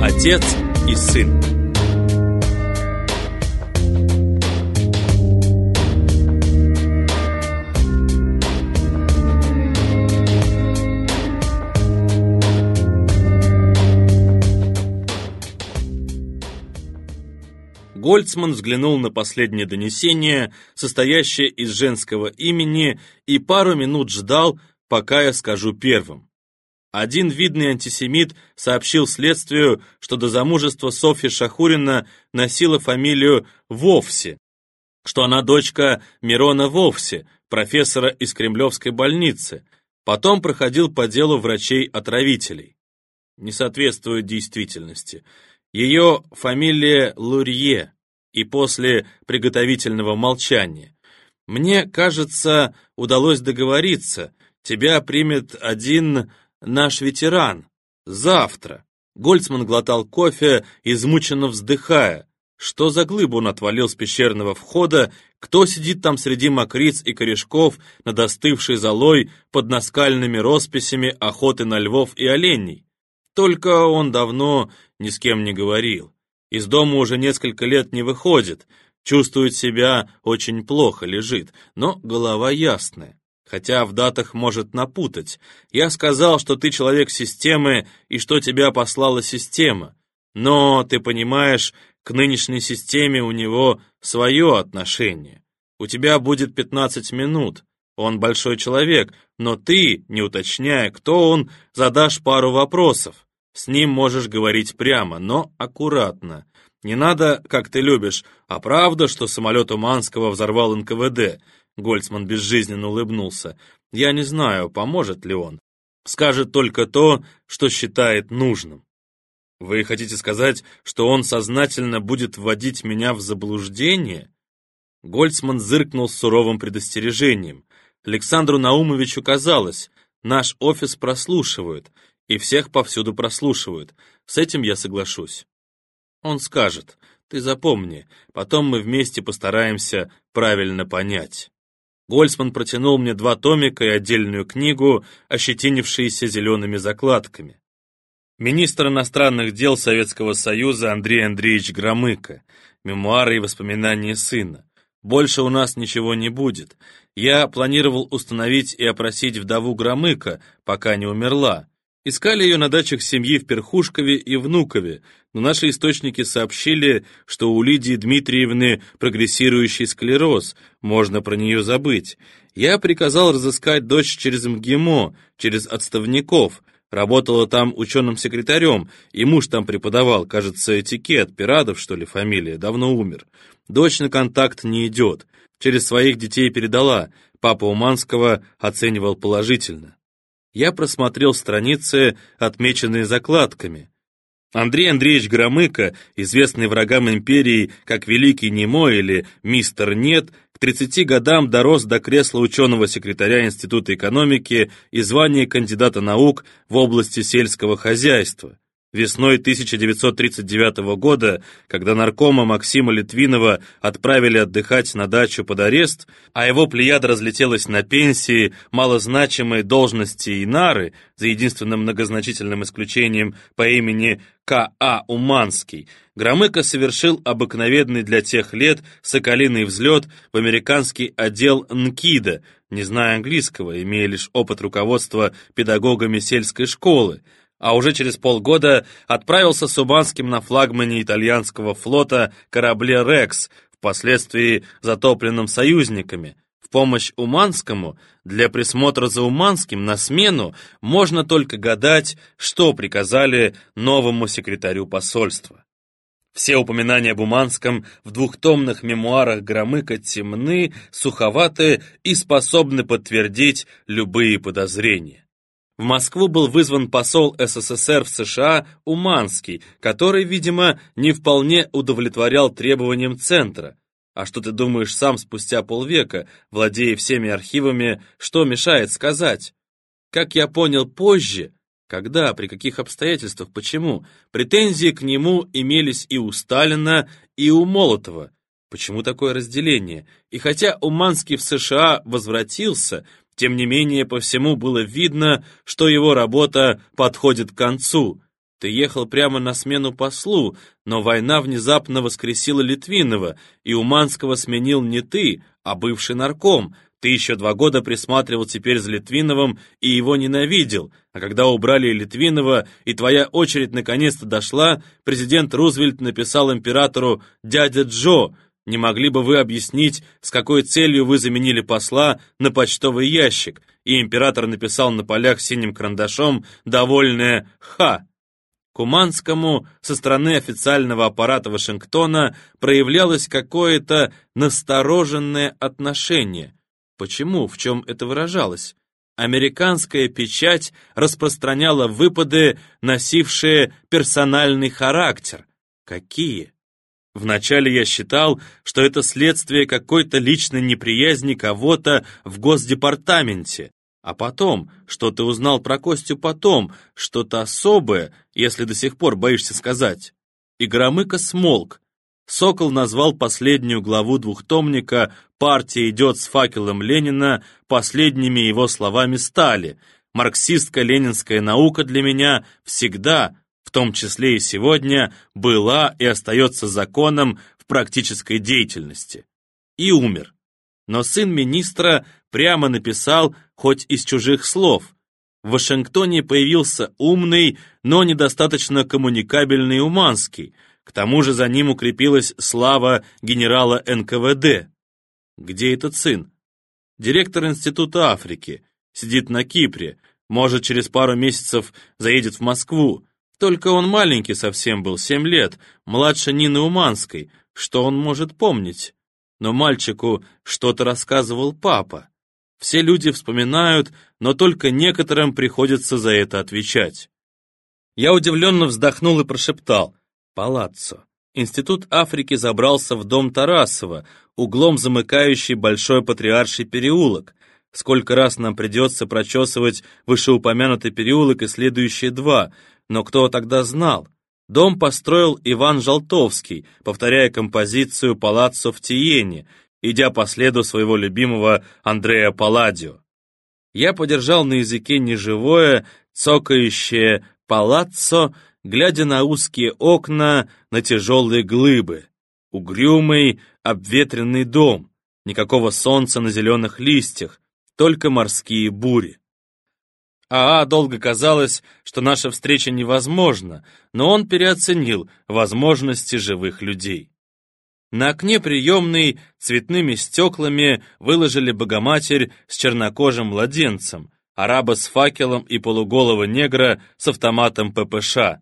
Отец и сын. Гольцман взглянул на последнее донесение, состоящее из женского имени, и пару минут ждал, пока я скажу первым. Один видный антисемит сообщил следствию, что до замужества Софья Шахурина носила фамилию Вовсе, что она дочка Мирона Вовсе, профессора из Кремлевской больницы, потом проходил по делу врачей-отравителей. Не соответствует действительности. Ее фамилия Лурье, и после приготовительного молчания. Мне кажется, удалось договориться. Тебя примет один наш ветеран. Завтра. Гольцман глотал кофе, измученно вздыхая. Что за глыбу он отвалил с пещерного входа? Кто сидит там среди мокриц и корешков над остывшей золой под наскальными росписями охоты на львов и оленей? Только он давно ни с кем не говорил. Из дома уже несколько лет не выходит, чувствует себя очень плохо, лежит, но голова ясная. Хотя в датах может напутать. Я сказал, что ты человек системы и что тебя послала система. Но, ты понимаешь, к нынешней системе у него свое отношение. У тебя будет 15 минут. Он большой человек, но ты, не уточняя, кто он, задашь пару вопросов. С ним можешь говорить прямо, но аккуратно. Не надо, как ты любишь, а правда, что самолет Уманского взорвал НКВД?» Гольцман безжизненно улыбнулся. «Я не знаю, поможет ли он. Скажет только то, что считает нужным». «Вы хотите сказать, что он сознательно будет вводить меня в заблуждение?» Гольцман зыркнул с суровым предостережением. Александру Наумовичу казалось, наш офис прослушивают, и всех повсюду прослушивают. С этим я соглашусь. Он скажет, ты запомни, потом мы вместе постараемся правильно понять. Гольцман протянул мне два томика и отдельную книгу, ощетинившиеся зелеными закладками. Министр иностранных дел Советского Союза Андрей Андреевич Громыко. Мемуары и воспоминания сына. Больше у нас ничего не будет. Я планировал установить и опросить вдову Громыка, пока не умерла. Искали ее на дачах семьи в Перхушкове и Внукове, но наши источники сообщили, что у Лидии Дмитриевны прогрессирующий склероз, можно про нее забыть. Я приказал разыскать дочь через МГИМО, через отставников, работала там ученым-секретарем, и муж там преподавал, кажется, этикет, Пирадов, что ли, фамилия, давно умер. Дочь на контакт не идет, через своих детей передала, папа Уманского оценивал положительно я просмотрел страницы, отмеченные закладками. Андрей Андреевич Громыко, известный врагам империи как Великий Немой или Мистер Нет, к 30 годам дорос до кресла ученого-секретаря Института экономики и звания кандидата наук в области сельского хозяйства. Весной 1939 года, когда наркома Максима Литвинова отправили отдыхать на дачу под арест, а его плеяда разлетелась на пенсии, малозначимые должности и нары, за единственным многозначительным исключением по имени К.А. Уманский, Громыко совершил обыкновенный для тех лет соколиный взлет в американский отдел НКИДа, не зная английского, имея лишь опыт руководства педагогами сельской школы, а уже через полгода отправился с Убанским на флагмане итальянского флота корабле «Рекс», впоследствии затопленным союзниками. В помощь Уманскому, для присмотра за Уманским на смену можно только гадать, что приказали новому секретарю посольства. Все упоминания об Уманском в двухтомных мемуарах Громыка темны, суховаты и способны подтвердить любые подозрения. В Москву был вызван посол СССР в США Уманский, который, видимо, не вполне удовлетворял требованиям Центра. А что ты думаешь сам спустя полвека, владея всеми архивами, что мешает сказать? Как я понял позже, когда, при каких обстоятельствах, почему, претензии к нему имелись и у Сталина, и у Молотова. Почему такое разделение? И хотя Уманский в США возвратился, тем не менее, по всему было видно, что его работа подходит к концу. Ты ехал прямо на смену послу, но война внезапно воскресила Литвинова, и Уманского сменил не ты, а бывший нарком. Ты еще два года присматривал теперь за Литвиновым и его ненавидел, а когда убрали Литвинова и твоя очередь наконец-то дошла, президент Рузвельт написал императору «Дядя Джо», не могли бы вы объяснить, с какой целью вы заменили посла на почтовый ящик? И император написал на полях синим карандашом довольное «Ха». Куманскому со стороны официального аппарата Вашингтона проявлялось какое-то настороженное отношение. Почему? В чем это выражалось? Американская печать распространяла выпады, носившие персональный характер. Какие? Вначале я считал, что это следствие какой-то личной неприязни кого-то в Госдепартаменте, а потом, что ты узнал про Костю потом, что-то особое, если до сих пор боишься сказать. И Громыко смолк. Сокол назвал последнюю главу двухтомника «Партия идет с факелом Ленина» последними его словами стали. Марксистско-ленинская наука для меня всегда в том числе и сегодня, была и остается законом в практической деятельности. И умер. Но сын министра прямо написал, хоть из чужих слов, в Вашингтоне появился умный, но недостаточно коммуникабельный Уманский, к тому же за ним укрепилась слава генерала НКВД. Где этот сын? Директор Института Африки, сидит на Кипре, может, через пару месяцев заедет в Москву, только он маленький совсем был, семь лет, младше Нины Уманской, что он может помнить? Но мальчику что-то рассказывал папа. Все люди вспоминают, но только некоторым приходится за это отвечать. Я удивленно вздохнул и прошептал «Палаццо». Институт Африки забрался в дом Тарасова, углом замыкающий Большой Патриарший переулок. Сколько раз нам придется прочесывать вышеупомянутый переулок и следующие два, но кто тогда знал? Дом построил Иван Жалтовский, повторяя композицию «Палаццо в Тиене», идя по следу своего любимого Андрея Палладио. Я подержал на языке неживое, цокающее «Палаццо», глядя на узкие окна, на тяжелые глыбы. Угрюмый, обветренный дом, никакого солнца на зеленых листьях, только морские бури. Аа долго казалось, что наша встреча невозможна, но он переоценил возможности живых людей. На окне приемной цветными стеклами выложили Богоматерь с чернокожим младенцем, араба с факелом и полуголого негра с автоматом ППШ. В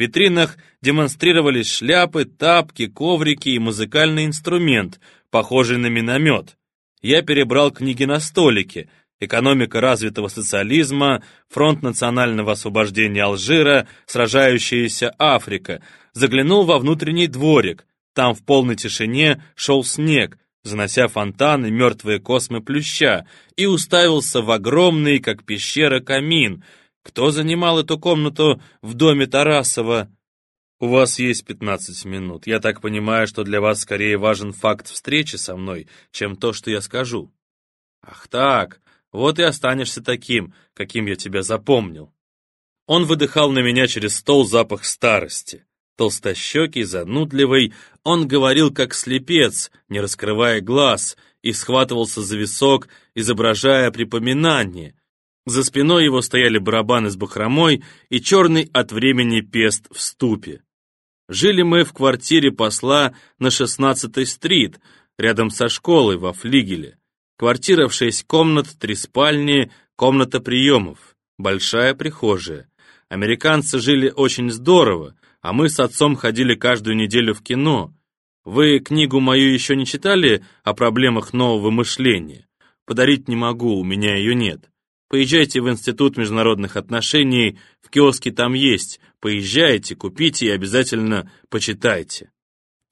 витринах демонстрировались шляпы, тапки, коврики и музыкальный инструмент, похожий на миномет. Я перебрал книги на столике, экономика развитого социализма, фронт национального освобождения Алжира, сражающаяся Африка, заглянул во внутренний дворик. Там в полной тишине шел снег, занося фонтаны мертвые космы плюща, и уставился в огромный, как пещера, камин. Кто занимал эту комнату в доме Тарасова? У вас есть 15 минут. Я так понимаю, что для вас скорее важен факт встречи со мной, чем то, что я скажу. Ах так, вот и останешься таким, каким я тебя запомнил. Он выдыхал на меня через стол запах старости. Толстощекий, занудливый, он говорил как слепец, не раскрывая глаз, и схватывался за висок, изображая припоминание. За спиной его стояли барабаны с бахромой и черный от времени пест в ступе. Жили мы в квартире посла на 16-й стрит, рядом со школой во флигеле. Квартира в шесть комнат, три спальни, комната приемов, большая прихожая. Американцы жили очень здорово, а мы с отцом ходили каждую неделю в кино. Вы книгу мою еще не читали о проблемах нового мышления? Подарить не могу, у меня ее нет. Поезжайте в Институт международных отношений, в киоске там есть. Поезжайте, купите и обязательно почитайте.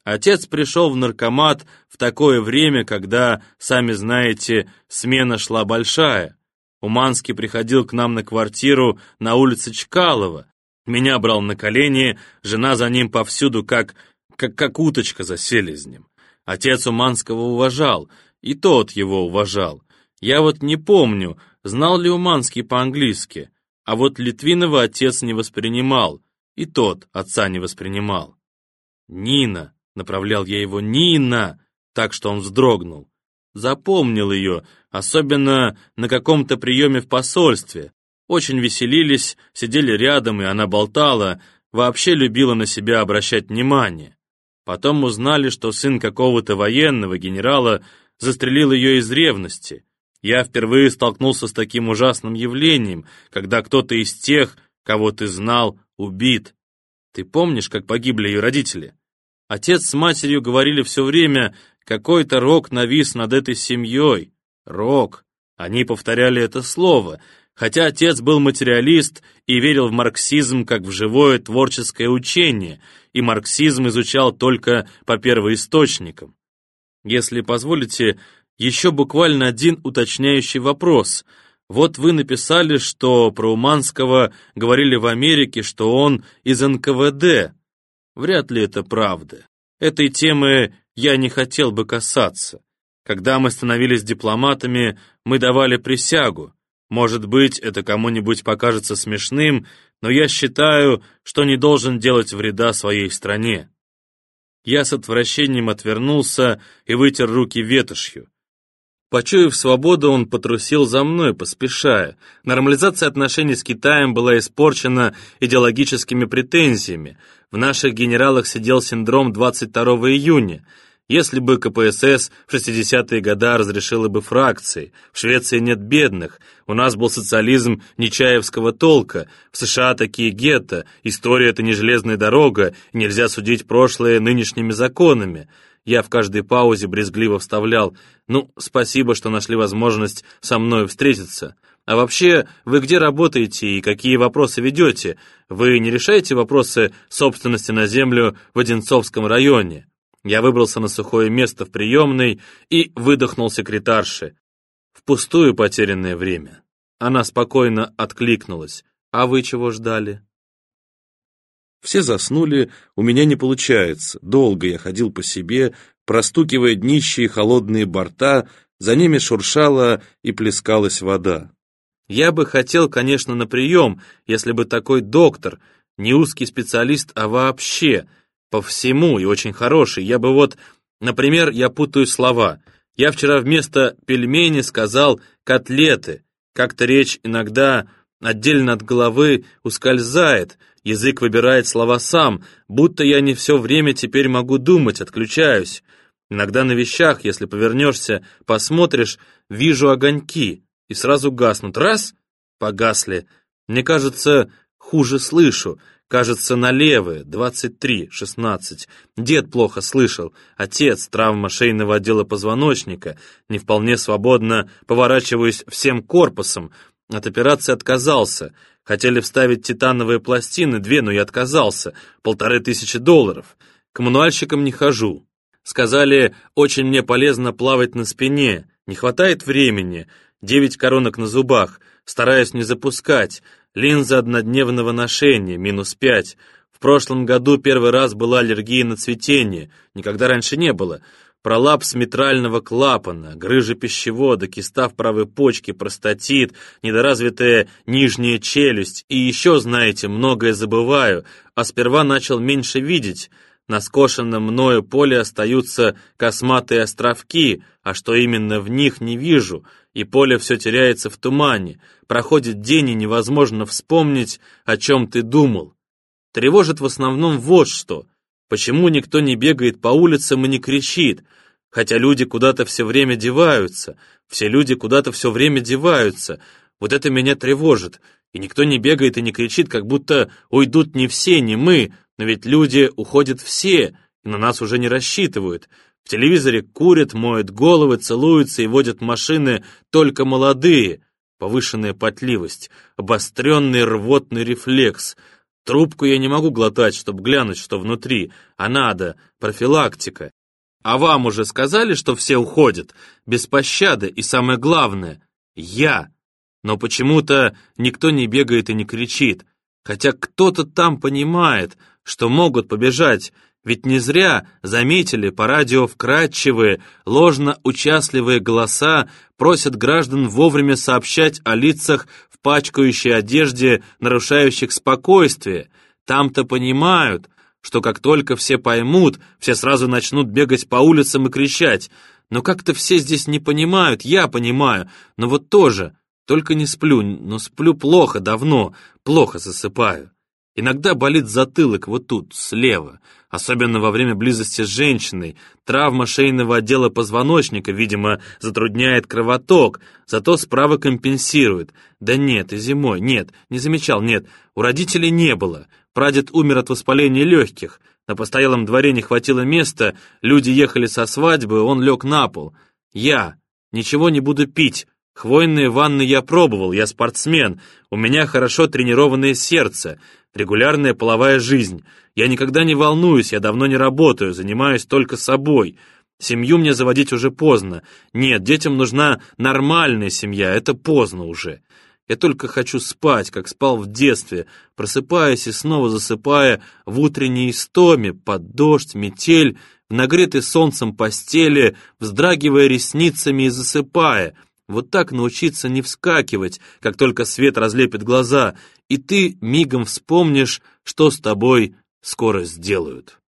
Отец пришел в наркомат в такое время, когда, сами знаете, смена шла большая. Уманский приходил к нам на квартиру на улице Чкалова. Меня брал на колени, жена за ним повсюду, как, как, как уточка за селезнем. Отец Уманского уважал, и тот его уважал. Я вот не помню, знал ли Уманский по-английски, а вот Литвинова отец не воспринимал. И тот отца не воспринимал. «Нина!» — направлял я его, «Нина!» Так что он вздрогнул. Запомнил ее, особенно на каком-то приеме в посольстве. Очень веселились, сидели рядом, и она болтала, вообще любила на себя обращать внимание. Потом узнали, что сын какого-то военного генерала застрелил ее из ревности. Я впервые столкнулся с таким ужасным явлением, когда кто-то из тех, кого ты знал, убит. Ты помнишь, как погибли ее родители? Отец с матерью говорили все время, какой-то рок навис над этой семьей. Рок. Они повторяли это слово, хотя отец был материалист и верил в марксизм как в живое творческое учение, и марксизм изучал только по первоисточникам. Если позволите, еще буквально один уточняющий вопрос. Вот вы написали, что про Уманского говорили в Америке, что он из НКВД. Вряд ли это правда. Этой темы я не хотел бы касаться. Когда мы становились дипломатами, мы давали присягу. Может быть, это кому-нибудь покажется смешным, но я считаю, что не должен делать вреда своей стране. Я с отвращением отвернулся и вытер руки ветошью. Почуяв свободу, он потрусил за мной, поспешая. Нормализация отношений с Китаем была испорчена идеологическими претензиями. В наших генералах сидел синдром 22 июня. Если бы КПСС в 60-е годы разрешила бы фракции, в Швеции нет бедных, у нас был социализм нечаевского толка, в США такие гетто, история — это не железная дорога, нельзя судить прошлое нынешними законами. Я в каждой паузе брезгливо вставлял «Ну, спасибо, что нашли возможность со мной встретиться». А вообще, вы где работаете и какие вопросы ведете? Вы не решаете вопросы собственности на землю в Одинцовском районе? Я выбрался на сухое место в приемной и выдохнул секретарше. Впустую потерянное время. Она спокойно откликнулась. «А вы чего ждали?» Все заснули, у меня не получается. Долго я ходил по себе, простукивая днищие холодные борта, за ними шуршала и плескалась вода. Я бы хотел, конечно, на прием, если бы такой доктор, не узкий специалист, а вообще, по всему и очень хороший. Я бы вот, например, я путаю слова. Я вчера вместо пельмени сказал котлеты. Как-то речь иногда отдельно от головы ускользает, язык выбирает слова сам, будто я не все время теперь могу думать, отключаюсь. Иногда на вещах, если повернешься, посмотришь, вижу огоньки, и сразу гаснут. Раз — погасли. Мне кажется, хуже слышу. Кажется, налево, 23, 16. Дед плохо слышал. Отец, травма шейного отдела позвоночника. Не вполне свободно поворачиваюсь всем корпусом. От операции отказался. Хотели вставить титановые пластины, две, но я отказался. Полторы тысячи долларов. К мануальщикам не хожу. Сказали, очень мне полезно плавать на спине. Не хватает времени. Девять коронок на зубах. Стараюсь не запускать. Линза однодневного ношения, минус пять. В прошлом году первый раз была аллергия на цветение, никогда раньше не было. Пролапс митрального клапана, грыжа пищевода, киста в правой почке, простатит, недоразвитая нижняя челюсть. И еще, знаете, многое забываю, а сперва начал меньше видеть. На скошенном мною поле остаются косматые островки, а что именно в них не вижу — и поле все теряется в тумане. Проходит день, и невозможно вспомнить, о чем ты думал. Тревожит в основном вот что. Почему никто не бегает по улицам и не кричит, хотя люди куда-то все время деваются, все люди куда-то все время деваются. Вот это меня тревожит. И никто не бегает и не кричит, как будто уйдут не все, не мы, но ведь люди уходят все, и на нас уже не рассчитывают. В телевизоре курят, моют головы, целуются и водят машины только молодые. Повышенная потливость, обостренный рвотный рефлекс. Трубку я не могу глотать, чтобы глянуть, что внутри, а надо, профилактика. А вам уже сказали, что все уходят? Без пощады и самое главное — я. Но почему-то никто не бегает и не кричит. Хотя кто-то там понимает, что могут побежать, ведь не зря заметили по радио вкрадчивые, ложно-участливые голоса просят граждан вовремя сообщать о лицах в пачкающей одежде, нарушающих спокойствие. Там-то понимают, что как только все поймут, все сразу начнут бегать по улицам и кричать. Но как-то все здесь не понимают, я понимаю, но вот тоже. Только не сплю, но сплю плохо давно, плохо засыпаю. Иногда болит затылок вот тут, слева, особенно во время близости с женщиной. Травма шейного отдела позвоночника, видимо, затрудняет кровоток, зато справа компенсирует. Да нет, и зимой, нет, не замечал, нет, у родителей не было. Прадед умер от воспаления легких. На постоялом дворе не хватило места, люди ехали со свадьбы, он лег на пол. Я ничего не буду пить, Хвойные ванны я пробовал, я спортсмен, у меня хорошо тренированное сердце, регулярная половая жизнь. Я никогда не волнуюсь, я давно не работаю, занимаюсь только собой. Семью мне заводить уже поздно. Нет, детям нужна нормальная семья, это поздно уже. Я только хочу спать, как спал в детстве, просыпаясь и снова засыпая в утренней истоме, под дождь, метель, в нагретой солнцем постели, вздрагивая ресницами и засыпая — вот так научиться не вскакивать, как только свет разлепит глаза, и ты мигом вспомнишь, что с тобой скоро сделают.